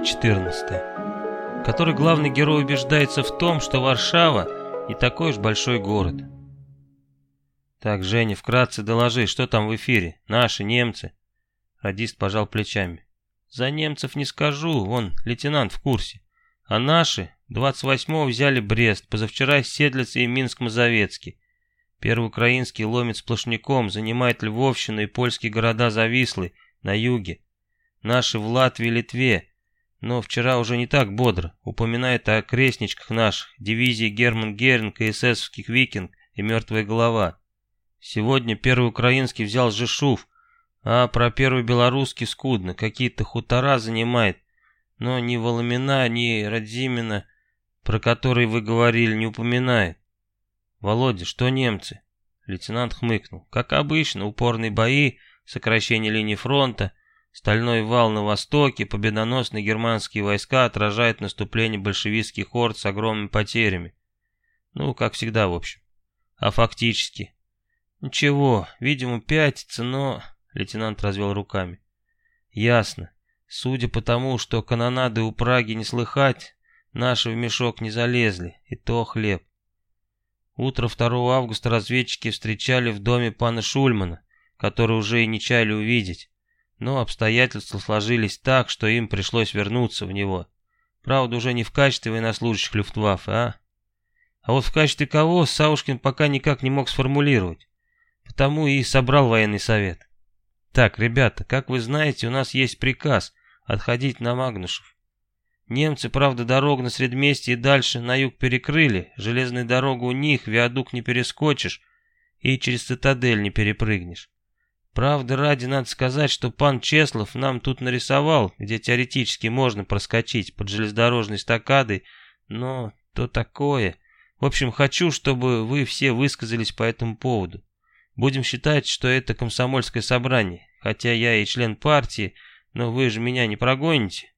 Глава 14. В которой главный герой убеждается в том, что Варшава не такой уж большой город. Так, Женя, вкратце доложи, что там в эфире? Наши, немцы? Радист пожал плечами. За немцев не скажу, вон, лейтенант в курсе. А наши 28-го взяли Брест, позавчера Седлица и Минск-Мазовецкий. Первый украинский ломит сплошняком, занимает Львовщину и польские города Завислы на юге. Наши в Латвии и Литве, но вчера уже не так бодро. Упоминает о крестничках наших, дивизии Герман Геринг и эсэсовских Викинг и Мертвая Голова. Сегодня первый украинский взял Жешув, а про первый белорусский скудно, какие-то хутора занимает, но ни Воломина, ни Радзимина, про которые вы говорили, не упоминает. Володя, что немцы? Лейтенант хмыкнул. Как обычно, упорные бои, сокращение линии фронта, Стальной вал на востоке, победоносные германские войска отражают наступление большевистских орд с огромными потерями. Ну, как всегда, в общем. А фактически? Ничего, видимо, пятится, но... Лейтенант развел руками. Ясно. Судя по тому, что канонады у Праги не слыхать, наши в мешок не залезли, и то хлеб. Утро 2 августа разведчики встречали в доме пана Шульмана, который уже и не чаяли увидеть. Но обстоятельства сложились так, что им пришлось вернуться в него. Правда, уже не в качестве военнослужащих Люфтваффе, а? А вот в качестве кого Саушкин пока никак не мог сформулировать. Потому и собрал военный совет. Так, ребята, как вы знаете, у нас есть приказ отходить на Магнушев. Немцы, правда, дорогу на Средместье и дальше на юг перекрыли, железную дорогу у них, виадук не перескочишь и через цитадель не перепрыгнешь. Правда, ради надо сказать, что пан Чеслов нам тут нарисовал, где теоретически можно проскочить под железнодорожной стакадой, но то такое. В общем, хочу, чтобы вы все высказались по этому поводу. Будем считать, что это комсомольское собрание, хотя я и член партии, но вы же меня не прогоните.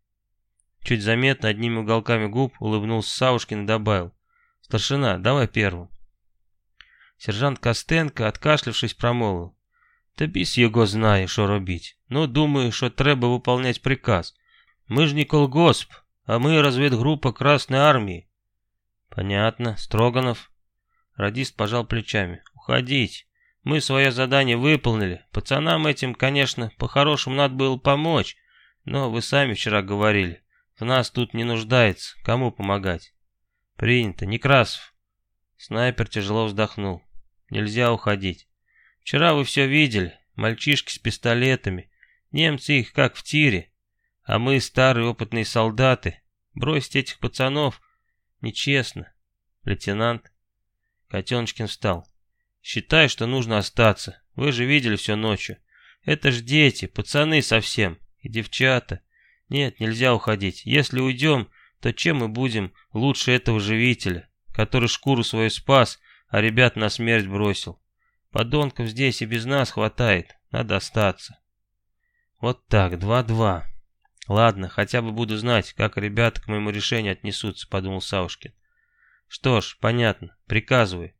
Чуть заметно одними уголками губ улыбнулся Саушкин и добавил. Старшина, давай первым. Сержант Костенко, откашлявшись, промолвил. Та біс його знає, що робіть. Ну, думаю, що треба виповняти приказ. Мы ж не колгосп, а мы разведгруппа Красной Армии. Понятно, Строганов. Радист пожал плечами. Уходить. Мы свое задание выполнили. Пацанам этим, конечно, по-хорошему надо было помочь. Но вы сами вчера говорили. В нас тут не нуждается. Кому помогать? Принято. Некрасов. Снайпер тяжело вздохнул. Нельзя уходить. Вчера вы все видели, мальчишки с пистолетами, немцы их как в тире, а мы, старые опытные солдаты, бросить этих пацанов нечестно. Лейтенант. Котеночкин встал. Считаю, что нужно остаться. Вы же видели все ночью. Это ж дети, пацаны совсем. И девчата. Нет, нельзя уходить. Если уйдем, то чем мы будем лучше этого живителя, который шкуру свою спас, а ребят на смерть бросил? Подонков здесь и без нас хватает, надо остаться. Вот так, два-два. Ладно, хотя бы буду знать, как ребята к моему решению отнесутся, подумал Саушкин. Что ж, понятно, приказывай.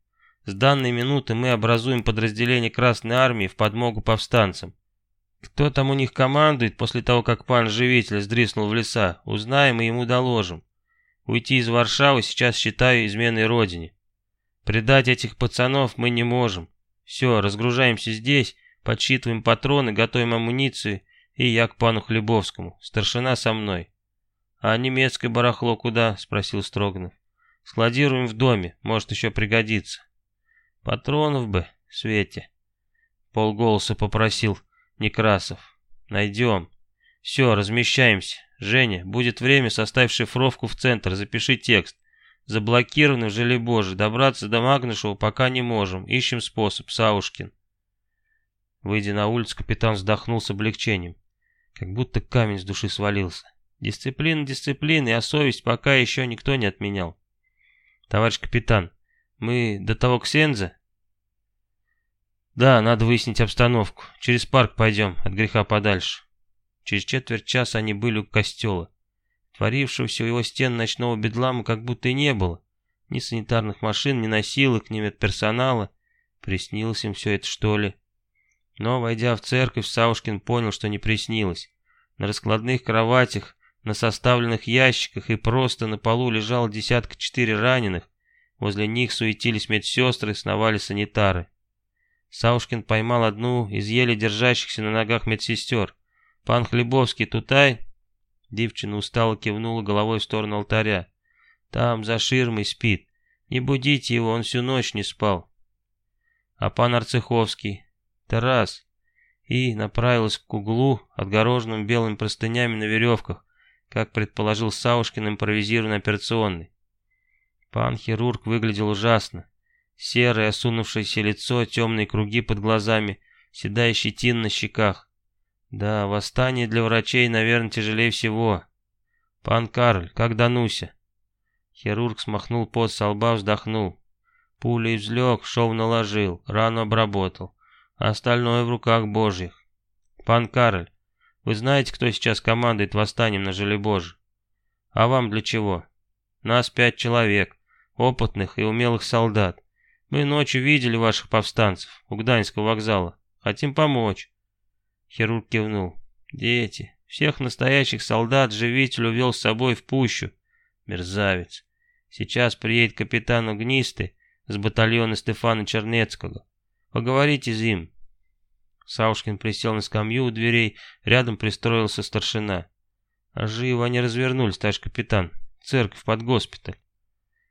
С данной минуты мы образуем подразделение Красной Армии в подмогу повстанцам. Кто там у них командует после того, как пан Живитель сдриснул в леса, узнаем и ему доложим. Уйти из Варшавы сейчас считаю изменой родине. Предать этих пацанов мы не можем. Все, разгружаемся здесь, подсчитываем патроны, готовим амуницию, и я к пану Хлебовскому. Старшина со мной. А немецкое барахло куда? Спросил Строганов. Складируем в доме, может еще пригодится. Патронов бы, Свете. Полголоса попросил Некрасов. Найдем. Все, размещаемся. Женя, будет время, составь шифровку в центр, запиши текст. Заблокированы в желе Божий. Добраться до Магнушева пока не можем. Ищем способ. Саушкин. Выйдя на улицу, капитан вздохнул с облегчением. Как будто камень с души свалился. Дисциплина дисциплины, а совесть пока еще никто не отменял. Товарищ капитан, мы до того Ксенза? Да, надо выяснить обстановку. Через парк пойдем, от греха подальше. Через четверть часа они были у костела. Творившегося у его стен ночного бедлама как будто и не было. Ни санитарных машин, ни носилок, ни медперсонала. Приснилось им все это, что ли? Но, войдя в церковь, Саушкин понял, что не приснилось. На раскладных кроватях, На составленных ящиках и просто на полу лежало десятка четыре раненых. Возле них суетились медсестры, сновали санитары. Саушкин поймал одну из еле держащихся на ногах медсестер. «Пан Хлебовский, тутай?» Девчина устало кивнула головой в сторону алтаря. «Там, за ширмой, спит. Не будите его, он всю ночь не спал». «А пан Арцеховский?» «Тарас». И направилась к углу, отгороженным белыми простынями на веревках, как предположил Саушкин импровизированный операционный. Пан хирург выглядел ужасно. Серое осунувшееся лицо, темные круги под глазами, седая щетина на щеках. Да, восстание для врачей, наверное, тяжелее всего. Пан Карль, как Дануся? Хирург смахнул пот со лба, вздохнул. Пулей взлег, шов наложил, рану обработал. А остальное в руках божьих. Пан Карль, вы знаете, кто сейчас командует восстанием на Желебоже? А вам для чего? Нас пять человек, опытных и умелых солдат. Мы ночью видели ваших повстанцев у Гданьского вокзала. Хотим помочь. Хирург кивнул. «Дети. Всех настоящих солдат живитель увел с собой в пущу. Мерзавец. Сейчас приедет капитан Угнистый с батальона Стефана Чернецкого. Поговорите с ним». Саушкин присел на скамью у дверей, рядом пристроился старшина. «А живо они развернулись, товарищ капитан. Церковь под госпиталь».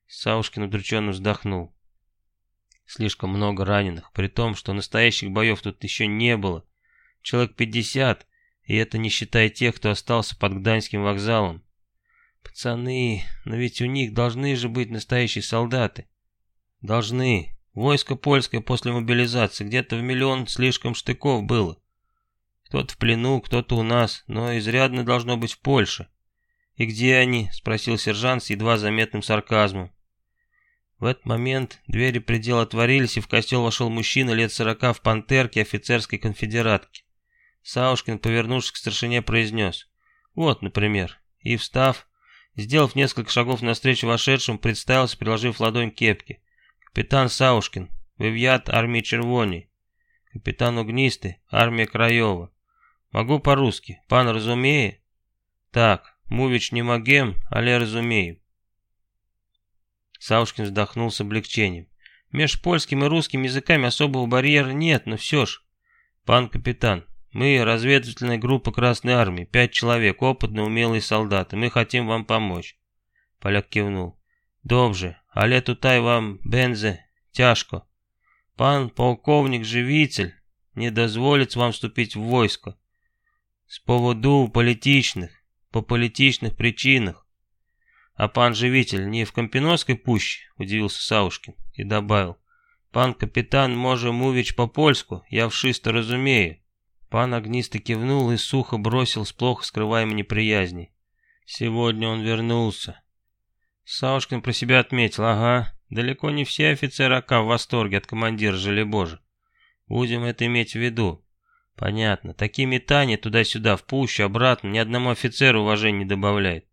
Саушкин удрученно вздохнул. Слишком много раненых, при том, что настоящих боев тут еще не было. Человек 50, и это не считая тех, кто остался под Гданьским вокзалом. Пацаны, но ведь у них должны же быть настоящие солдаты. Должны. Войско польское после мобилизации где-то в миллион слишком штыков было. Кто-то в плену, кто-то у нас, но изрядно должно быть в Польше. «И где они?» — спросил сержант с едва заметным сарказмом. В этот момент двери предела отворились, и в костел вошел мужчина лет сорока в пантерке офицерской конфедератки. Саушкин, повернувшись к старшине, произнес. «Вот, например». И, встав, сделав несколько шагов навстречу вошедшему, представился, приложив ладонь к кепке. «Капитан Саушкин, Вивьят армии Червони. Капитан Угнистый, армия Краева. Могу по-русски. Пан разумее?» «Так, мувич не могем, але разумеем». Саушкин вздохнул с облегчением. Меж польским и русским языками особого барьера нет, но все ж. Пан капитан, мы разведывательная группа Красной Армии, пять человек, опытные, умелые солдаты. Мы хотим вам помочь. Поляк кивнул. Добже, але тутай вам, бензе, тяжко. Пан полковник Живитель не дозволит вам вступить в войско. С поводу политичных, по политичных причинах. А пан Живитель не в Компиновской пуще, удивился Саушкин и добавил. Пан капитан може мувич по-польску, я вшисто разумею. Пан огнисто кивнул и сухо бросил с плохо скрываемой неприязней. Сегодня он вернулся. Саушкин про себя отметил, ага, далеко не все офицеры АК в восторге от командира Желебожа. Будем это иметь в виду. Понятно, такие метания туда-сюда, в пущу, обратно, ни одному офицеру уважения не добавляет.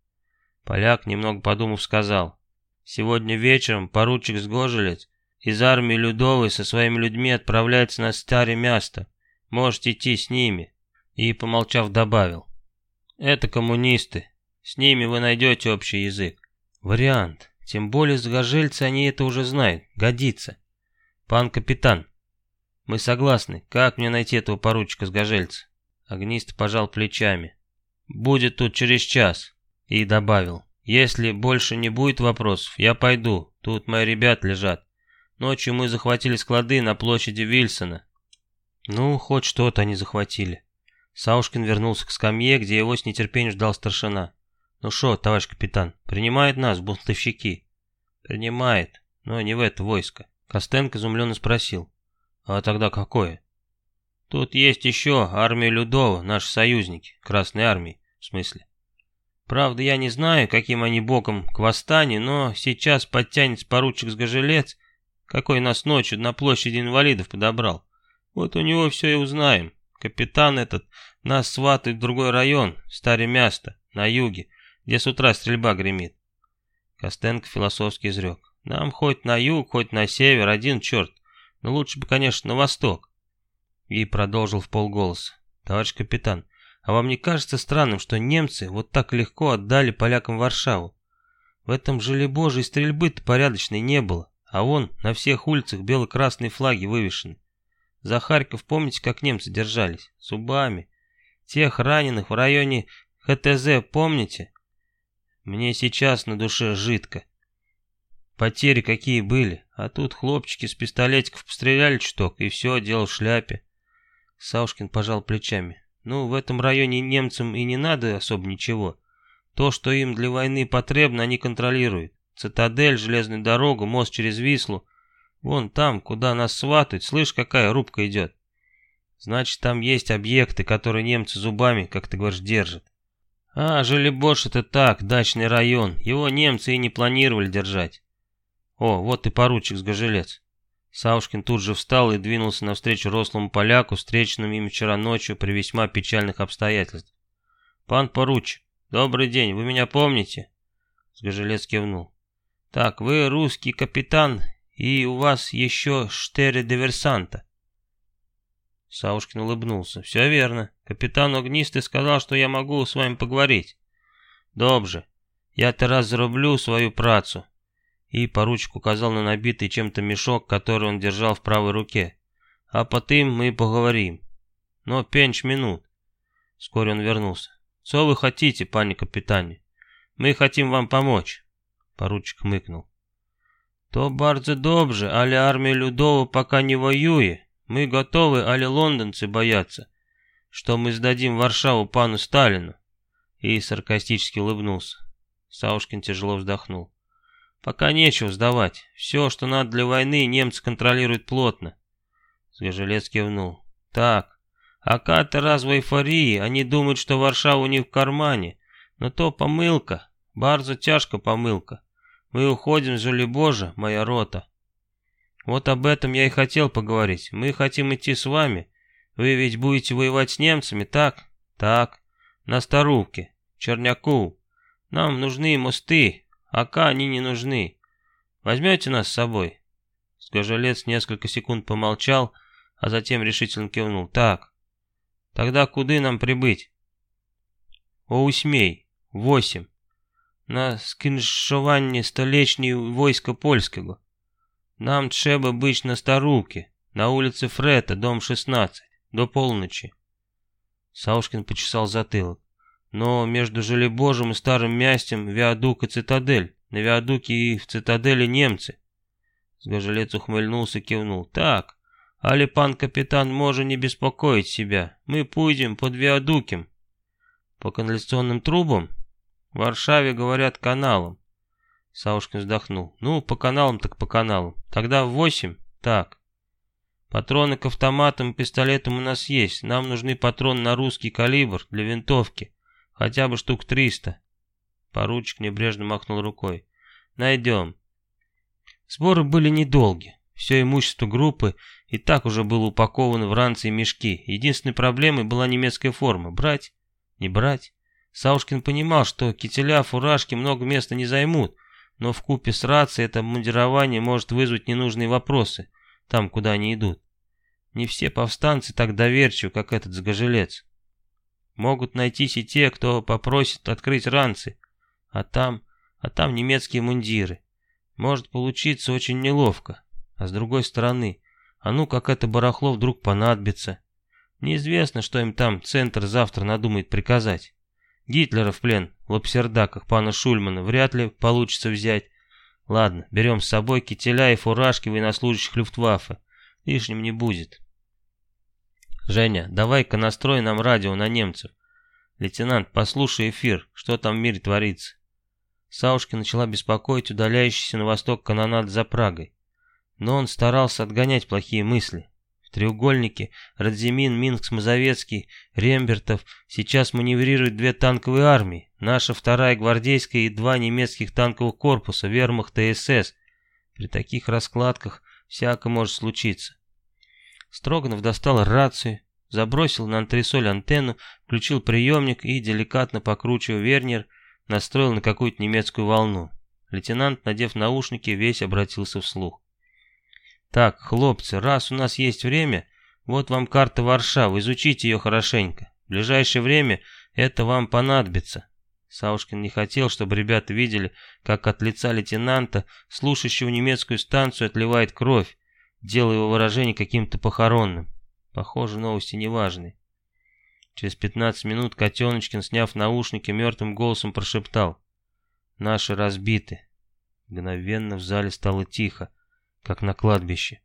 Поляк, немного подумав, сказал. Сегодня вечером поручик Сгожелец из армии Людовой со своими людьми отправляется на старое место. Можете идти с ними. И, помолчав, добавил. Это коммунисты. С ними вы найдете общий язык. Вариант. Тем более загожельцы они это уже знают. Годится. Пан капитан. Мы согласны. Как мне найти этого поручика с гожельца? Огнист пожал плечами. Будет тут через час. И добавил. Если больше не будет вопросов, я пойду. Тут мои ребят лежат. Ночью мы захватили склады на площади Вильсона. Ну, хоть что-то они захватили. Саушкин вернулся к скамье, где его с нетерпением ждал старшина. «Ну что, товарищ капитан, принимает нас бунтовщики?» «Принимает, но не в это войско». Костенко изумленно спросил. «А тогда какое?» «Тут есть еще армия Людова, наши союзники, Красной армии, в смысле. Правда, я не знаю, каким они боком к восстанию, но сейчас подтянется поручик Сгожелец, какой нас ночью на площади инвалидов подобрал. Вот у него все и узнаем. Капитан этот нас сватает в другой район, старое место, на юге, где с утра стрельба гремит. Костенко философски изрек. Нам хоть на юг, хоть на север, один черт. Но лучше бы, конечно, на восток. И продолжил в полголоса. Товарищ капитан, А вам не кажется странным, что немцы вот так легко отдали полякам Варшаву? В этом желе божьей стрельбы-то порядочной не было, а вон на всех улицах бело-красные флаги вывешены. За Харьков помните, как немцы держались? Зубами. Тех раненых в районе ХТЗ помните? Мне сейчас на душе жидко. Потери какие были, а тут хлопчики с пистолетиков постреляли чуток, и все, дело в шляпе. Саушкин пожал плечами. Ну, в этом районе немцам и не надо особо ничего. То, что им для войны потребно, они контролируют. Цитадель, железную дорогу, мост через Вислу. Вон там, куда нас сватают, слышь, какая рубка идет. Значит, там есть объекты, которые немцы зубами, как ты говоришь, держат. А, Желебош это так, дачный район. Его немцы и не планировали держать. О, вот и поручик с Гожелец. Саушкин тут же встал и двинулся навстречу рослому поляку, встреченному им вчера ночью при весьма печальных обстоятельствах. «Пан поручик, добрый день, вы меня помните?» Сгожелец кивнул. «Так, вы русский капитан, и у вас еще штере диверсанта». Саушкин улыбнулся. «Все верно. Капитан Огнистый сказал, что я могу с вами поговорить». «Добже. Я раз зароблю свою працу и поручик указал на набитый чем-то мешок, который он держал в правой руке. «А потом мы поговорим. Но пенч минут». Вскоре он вернулся. «Что вы хотите, пане капитане? Мы хотим вам помочь». Поручик мыкнул. «То bardzo добже, але армия Людова пока не воюет. Мы готовы, але лондонцы боятся, что мы сдадим Варшаву пану Сталину». И саркастически улыбнулся. Саушкин тяжело вздохнул. Пока нечего сдавать. Все, что надо для войны, немцы контролируют плотно. Свежелец кивнул. Так, а каты раз в эйфории, они думают, что Варшава у них в кармане. Но то помылка, bardzo тяжко помылка. Мы уходим с Жулебожа, моя рота. Вот об этом я и хотел поговорить. Мы хотим идти с вами. Вы ведь будете воевать с немцами, так? Так. На Старувке, Черняку. Нам нужны мосты, Ака они не нужны. Возьмете нас с собой?» Скажелец несколько секунд помолчал, а затем решительно кивнул. «Так, тогда куды нам прибыть?» «О усьмей, восемь На скіншованні столечні войска польского. Нам треба быть на Старуке, на улице Фрета, дом 16, до полночи». Саушкин почесал затылок. Но между Желебожем и Старым Мястем Виадук и Цитадель. На Виадуке и в Цитадели немцы. Сгожелец ухмыльнулся и кивнул. Так, али пан капитан может не беспокоить себя. Мы пойдем под Виадукем. По канализационным трубам? В Варшаве говорят каналом. Саушкин вздохнул. Ну, по каналам так по каналам. Тогда в восемь? Так. Патроны к автоматам и пистолетам у нас есть. Нам нужны патроны на русский калибр для винтовки. Хотя бы штук триста. Поручик небрежно махнул рукой. Найдем. Сборы были недолги. Все имущество группы и так уже было упаковано в ранцы и мешки. Единственной проблемой была немецкая форма. Брать? Не брать? Саушкин понимал, что кителя, фуражки много места не займут, но в купе с рацией это мундирование может вызвать ненужные вопросы, там, куда они идут. Не все повстанцы так доверчивы, как этот загожелец. Могут найтись и те, кто попросит открыть ранцы. А там, а там немецкие мундиры. Может получиться очень неловко. А с другой стороны, а ну как это барахло вдруг понадобится. Неизвестно, что им там центр завтра надумает приказать. Гитлера в плен в лапсердаках пана Шульмана вряд ли получится взять. Ладно, берем с собой кителя и фуражки военнослужащих Люфтваффе. Лишним не будет. «Женя, давай-ка настрой нам радио на немцев. Лейтенант, послушай эфир, что там в мире творится». Саушки начала беспокоить удаляющийся на восток канонад за Прагой. Но он старался отгонять плохие мысли. В треугольнике Радзимин, Минск, Мазовецкий, Рембертов сейчас маневрируют две танковые армии, наша вторая гвардейская и два немецких танковых корпуса, вермахт и СС. При таких раскладках всяко может случиться. Строганов достал рацию, забросил на антресоль антенну, включил приемник и, деликатно покручивая вернер, настроил на какую-то немецкую волну. Лейтенант, надев наушники, весь обратился вслух. «Так, хлопцы, раз у нас есть время, вот вам карта Варшавы, изучите ее хорошенько. В ближайшее время это вам понадобится. Саушкин не хотел, чтобы ребята видели, как от лица лейтенанта, слушающего немецкую станцию, отливает кровь, делая его выражение каким-то похоронным. Похоже, новости неважные. Через 15 минут Котеночкин, сняв наушники, мертвым голосом прошептал. «Наши разбиты». Мгновенно в зале стало тихо, как на кладбище.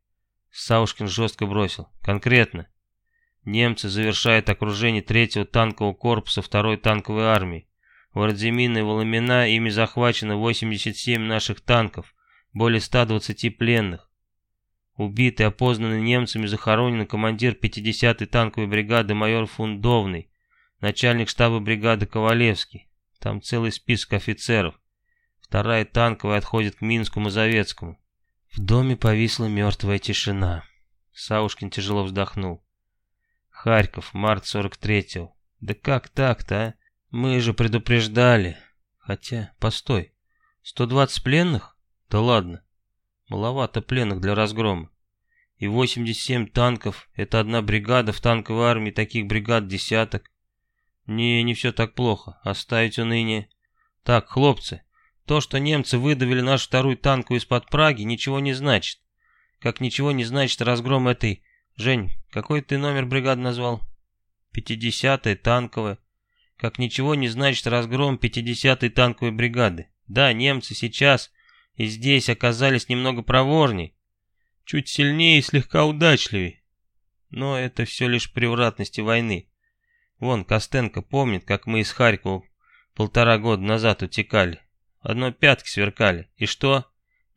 Саушкин жестко бросил. «Конкретно. Немцы завершают окружение третьего танкового корпуса второй танковой армии. В Радзимино и Воломина ими захвачено 87 наших танков, более 120 пленных. Убитый, опознанный немцами, захоронен командир 50-й танковой бригады майор Фундовный, начальник штаба бригады Ковалевский. Там целый список офицеров. Вторая танковая отходит к Минску Мазовецкому. В доме повисла мертвая тишина. Саушкин тяжело вздохнул. Харьков, март 43-го. Да как так-то, а? Мы же предупреждали. Хотя, постой. 120 пленных? Да ладно. Маловато пленных для разгрома. И 87 танков — это одна бригада, в танковой армии таких бригад десяток. Не, не все так плохо. Оставить уныние. Так, хлопцы, то, что немцы выдавили нашу вторую танку из-под Праги, ничего не значит. Как ничего не значит разгром этой... Жень, какой ты номер бригады назвал? 50-я танковая. Как ничего не значит разгром 50-й танковой бригады. Да, немцы сейчас и здесь оказались немного проворней, чуть сильнее и слегка удачливее. Но это все лишь превратности войны. Вон, Костенко помнит, как мы из Харькова полтора года назад утекали. Одно пятки сверкали. И что?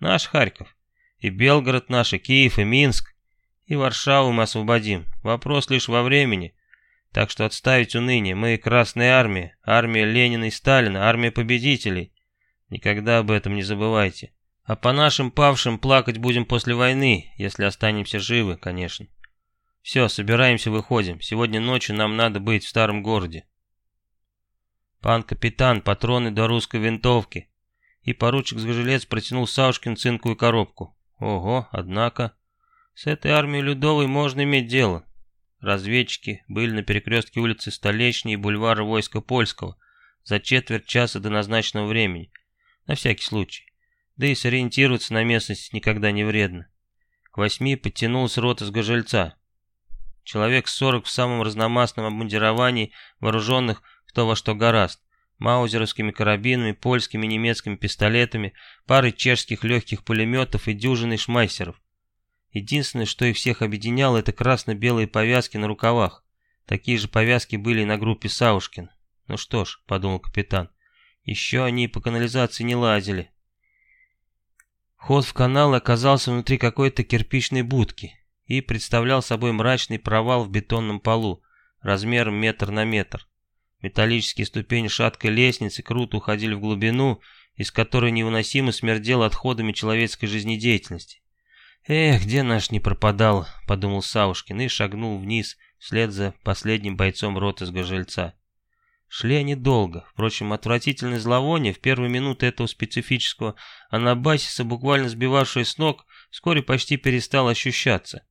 Наш Харьков. И Белгород наш, и Киев, и Минск. И Варшаву мы освободим. Вопрос лишь во времени. Так что отставить уныние. Мы Красная Армия, армия Ленина и Сталина, армия победителей. Никогда об этом не забывайте. А по нашим павшим плакать будем после войны, если останемся живы, конечно. Все, собираемся, выходим. Сегодня ночью нам надо быть в старом городе. Пан капитан, патроны до русской винтовки. И поручик Сгожелец протянул Саушкин цинковую коробку. Ого, однако, с этой армией Людовой можно иметь дело. Разведчики были на перекрестке улицы Столечней и бульвара Войска Польского за четверть часа до назначенного времени. На всякий случай. Да и сориентироваться на местность никогда не вредно. К восьми подтянулась рота с Гожельца. Человек сорок в самом разномастном обмундировании, вооруженных кто во что гораст. Маузеровскими карабинами, польскими и немецкими пистолетами, парой чешских легких пулеметов и дюжиной шмайсеров. Единственное, что их всех объединяло, это красно-белые повязки на рукавах. Такие же повязки были и на группе Саушкин. Ну что ж, подумал капитан, еще они по канализации не лазили. Ход в канал оказался внутри какой-то кирпичной будки и представлял собой мрачный провал в бетонном полу, размером метр на метр. Металлические ступени шаткой лестницы круто уходили в глубину, из которой невыносимо смердело отходами человеческой жизнедеятельности. «Эх, где наш не пропадал», — подумал Саушкин и шагнул вниз, вслед за последним бойцом роты с Гожельца. Шли они долго, впрочем, отвратительное зловоние в первые минуты этого специфического анабасиса, буквально сбивавшее с ног, вскоре почти перестало ощущаться.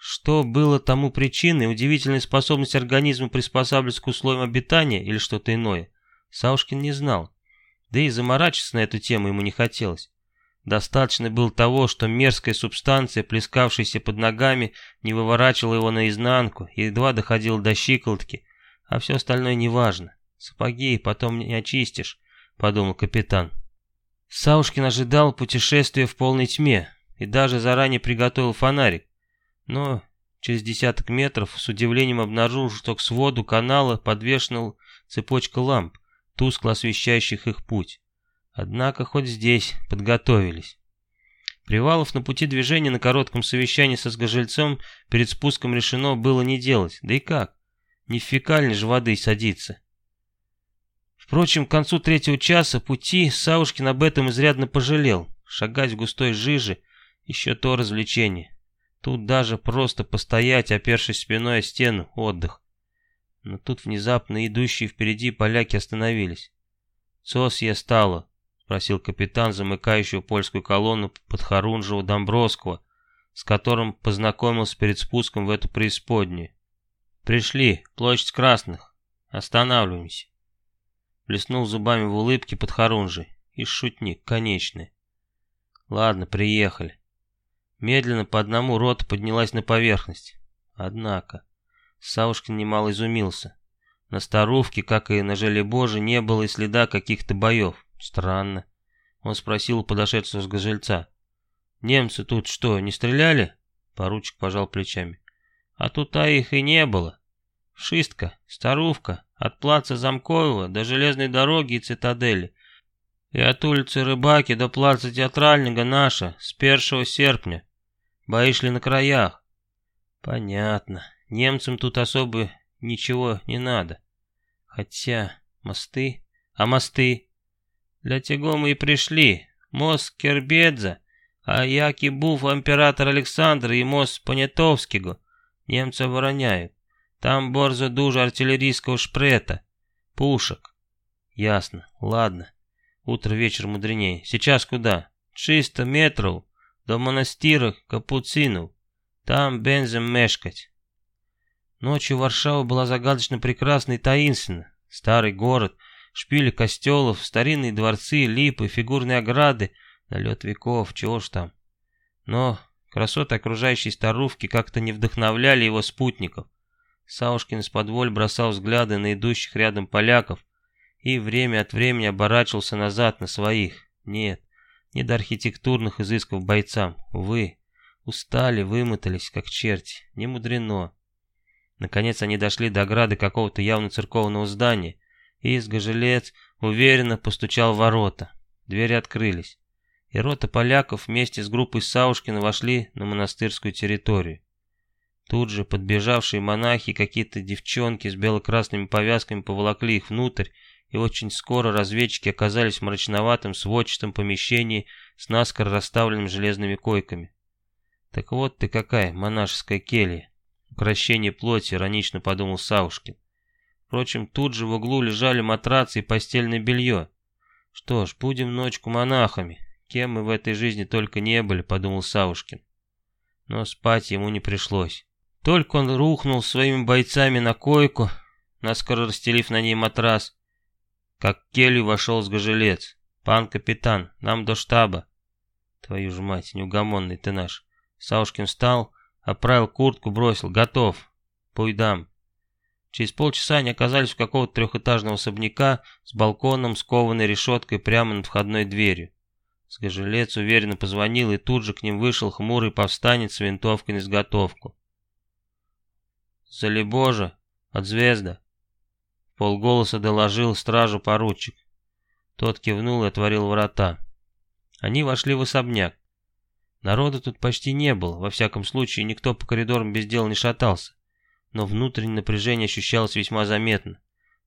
Что было тому причиной, удивительная способность организма приспосабливаться к условиям обитания или что-то иное, Саушкин не знал. Да и заморачиваться на эту тему ему не хотелось. Достаточно было того, что мерзкая субстанция, плескавшаяся под ногами, не выворачивала его наизнанку и едва доходила до щиколотки, а все остальное неважно. Сапоги потом не очистишь, подумал капитан. Саушкин ожидал путешествия в полной тьме и даже заранее приготовил фонарик, но через десяток метров с удивлением обнаружил, что к своду канала подвешена цепочка ламп, тускло освещающих их путь. Однако хоть здесь подготовились. Привалов на пути движения на коротком совещании со Сгожельцом перед спуском решено было не делать. Да и как? Не в фекальной же воды садиться. Впрочем, к концу третьего часа пути Саушкин об этом изрядно пожалел. Шагать в густой жиже — еще то развлечение. Тут даже просто постоять, опершись спиной о стену, отдых. Но тут внезапно идущие впереди поляки остановились. «Цос я стало», спросил капитан, замыкающего польскую колонну подхорунжего Домбровского, с которым познакомился перед спуском в эту преисподнюю. Пришли, площадь красных. Останавливаемся. Плеснул зубами в улыбке под Харунжей. И шутник, конечный. Ладно, приехали. Медленно по одному рота поднялась на поверхность. Однако, Савушкин немало изумился. На Старувке, как и на Желебоже, не было и следа каких-то боев. Странно. Он спросил у подошедшего газельца. «Немцы тут что, не стреляли?» Поручик пожал плечами. «А тут а их и не было. Шистка, Старувка, от плаца Замкоева до железной дороги и цитадели. И от улицы Рыбаки до плаца Театрального наша, с 1 серпня. Бои шли на краях. Понятно. Немцам тут особо ничего не надо. Хотя, мосты... А мосты? Для того мы и пришли. Мост Кербедза, а яки був император Александр и мост Понятовского. Немцы обороняют. Там борзо дуже артиллерийского шпрета. Пушек. Ясно. Ладно. Утро вечер мудренее. Сейчас куда? 300 метров до монастыря Капуцинов. Там бензем мешкать. Ночью Варшава была загадочно прекрасна и таинственна. Старый город, шпили костелов, старинные дворцы, липы, фигурные ограды, налет веков, чего ж там. Но красоты окружающей старувки как-то не вдохновляли его спутников. Саушкин из-под воль бросал взгляды на идущих рядом поляков и время от времени оборачивался назад на своих. Нет, не до архитектурных изысков бойцам, увы. Устали, вымотались, как черти, не мудрено. Наконец они дошли до ограды какого-то явно церковного здания, и изгожелец уверенно постучал в ворота. Двери открылись, и рота поляков вместе с группой Саушкина вошли на монастырскую территорию. Тут же подбежавшие монахи какие-то девчонки с бело-красными повязками поволокли их внутрь, и очень скоро разведчики оказались в мрачноватом сводчатом помещении с наскоро расставленными железными койками. «Так вот ты какая, монашеская келья!» Укращение плоти, иронично подумал Саушкин. Впрочем, тут же в углу лежали матрацы и постельное белье. Что ж, будем ночку монахами. Кем мы в этой жизни только не были, подумал Саушкин. Но спать ему не пришлось. Только он рухнул своими бойцами на койку, наскоро расстелив на ней матрас, как в келью вошел сгожелец. «Пан капитан, нам до штаба». «Твою ж мать, неугомонный ты наш». Саушкин встал, оправил куртку, бросил. «Готов. Пуйдам». Через полчаса они оказались в какого-то трехэтажного особняка с балконом, скованной решеткой прямо над входной дверью. Сгожелец уверенно позвонил, и тут же к ним вышел хмурый повстанец с винтовкой на изготовку. «Зали Боже, от звезда!» Полголоса доложил стражу поручик. Тот кивнул и отворил ворота. Они вошли в особняк. Народа тут почти не было, во всяком случае никто по коридорам без дела не шатался. Но внутреннее напряжение ощущалось весьма заметно.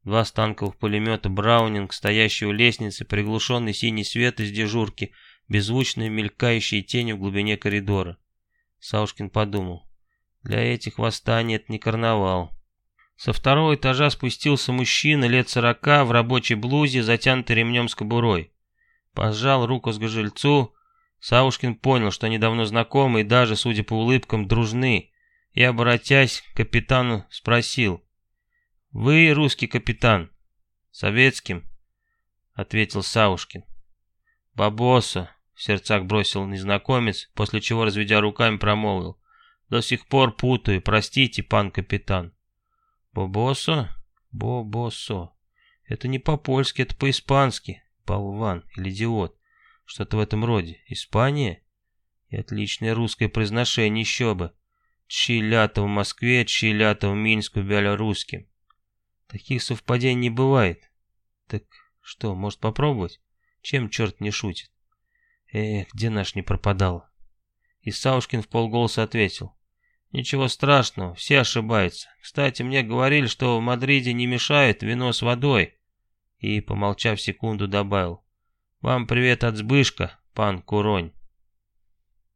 Два станковых пулемета «Браунинг», стоящие у лестницы, приглушенный синий свет из дежурки, беззвучные мелькающие тени в глубине коридора. Саушкин подумал. Для этих восстаний это не карнавал. Со второго этажа спустился мужчина лет сорока в рабочей блузе, затянутой ремнем с кобурой. Пожал руку с гожельцу. Саушкин понял, что они давно знакомы и даже, судя по улыбкам, дружны. И, обратясь к капитану, спросил. «Вы русский капитан?» «Советским», — ответил Саушкин. «Бабоса», — в сердцах бросил незнакомец, после чего, разведя руками, промолвил. До сих пор путаю, простите, пан капитан. Бобосо? Бобосо. Это не по-польски, это по-испански. Болван или идиот. Что-то в этом роде. Испания? И отличное русское произношение еще бы. Чилята в Москве, чилята в Минске, белорусским. Таких совпадений не бывает. Так что, может попробовать? Чем черт не шутит? Эх, где наш не пропадал? И Саушкин в полголоса ответил. Ничего страшного, все ошибаются. Кстати, мне говорили, что в Мадриде не мешает вино с водой. И, помолчав секунду, добавил. Вам привет от Сбышка, пан Куронь.